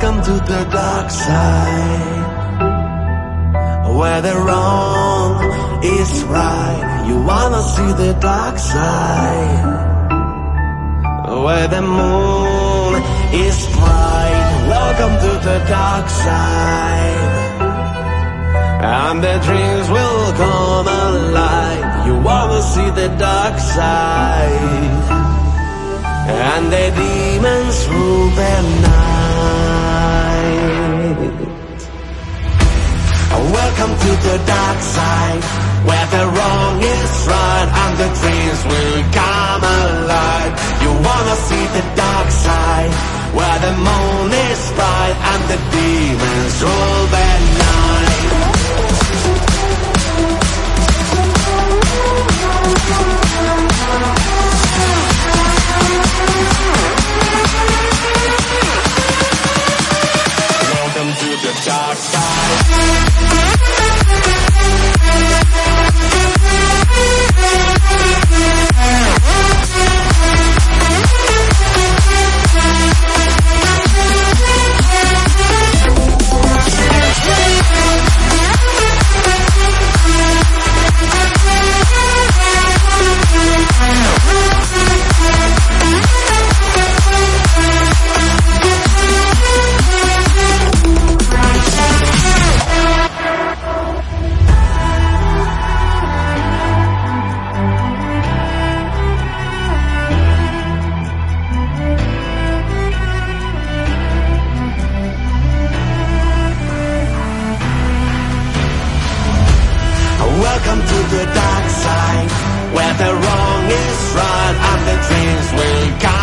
to the dark side. Where the wrong is right. You wanna see the dark side. Where the moon is bright. Welcome to the dark side. And the dreams will come alive. You wanna see the dark side. And the demons rule the night. The dark side, where the wrong is right and the dreams will come alive. Welcome to the dark side, where the wrong is right and the dreams will come